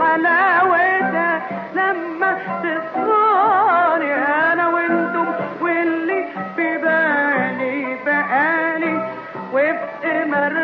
وحلاوتها لما تصاني أنا وأنتم واللي في بالي بقالي وبقمر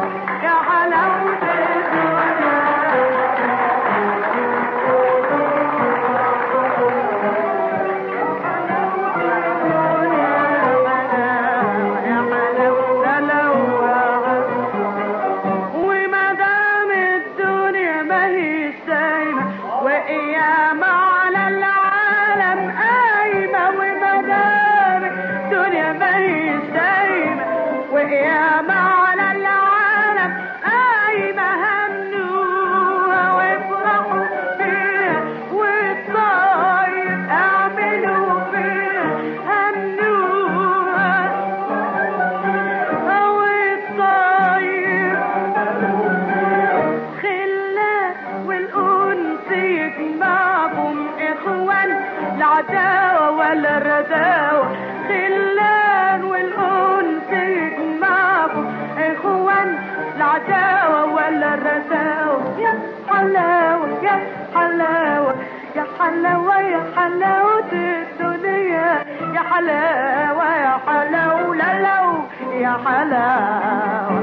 ولا الرداوة خلان والأنس يجمعهم. إخوان العداوة ولا الرداوة. يا حلاوة يا حلاوة. يا حلاوة يا حلاوة الدنيا. يا حلاوة يا حلاوة لا لو يا حلاوة.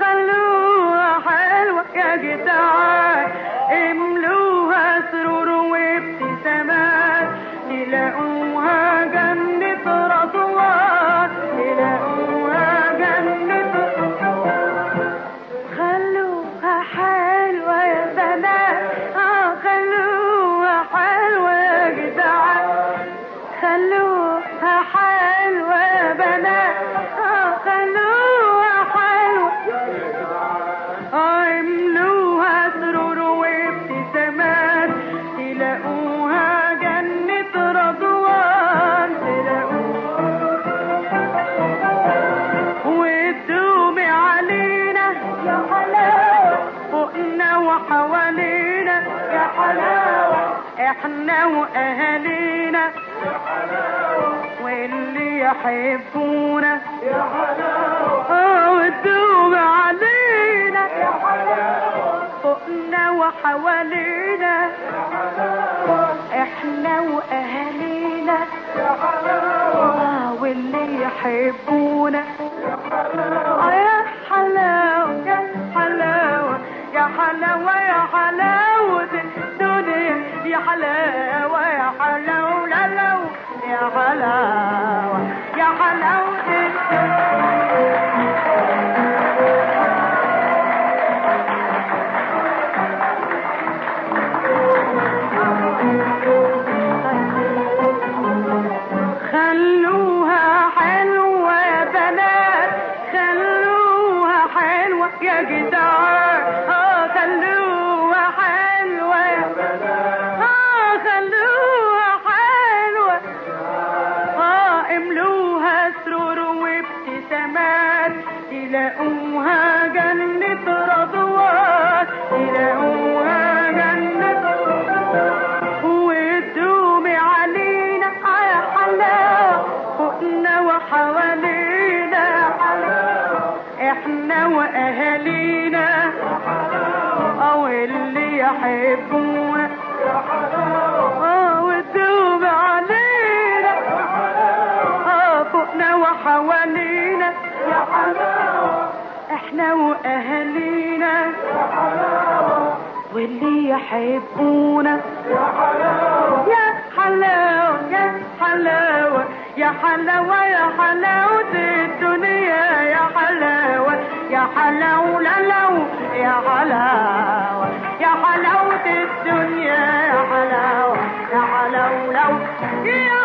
خلوها حلوة يا جدعان املوها سرور وابتسامات تلاقوها إحنا واهالينا يا حلاوة واللي يحبونا. يا حلاوة آه وتدومي علينا. يا حلاوة فوقنا وحوالينا. يا حلاوة إحنا واهالينا يا حلاوة واللي يحبونا. يا حلاوة يا حلاوة يا حلاوة يا حلاوة. الدنيا يا حلاوة يا حلاوة لا لو يا حلاوة يا حلاوة. خلوها يا املوها سرور وابتسامات تلاقوها جنة رضوان تلاقوها جنة وتدومي علينا يا حلاوة فوقنا وحوالينا إحنا واهالينا أو اللي يحبونا. يا حلاوة إحنا واهالينا يا حلاوة واللي يحبونا. يا حلاوة يا حلاوة يا حلاوة يا حلاوة يا حلاوة الدنيا. يا حلاوة يا حلاوة لا لا يا حلاوة. يا حلاوة الدنيا يا حلاوة يا حلاوة لو يا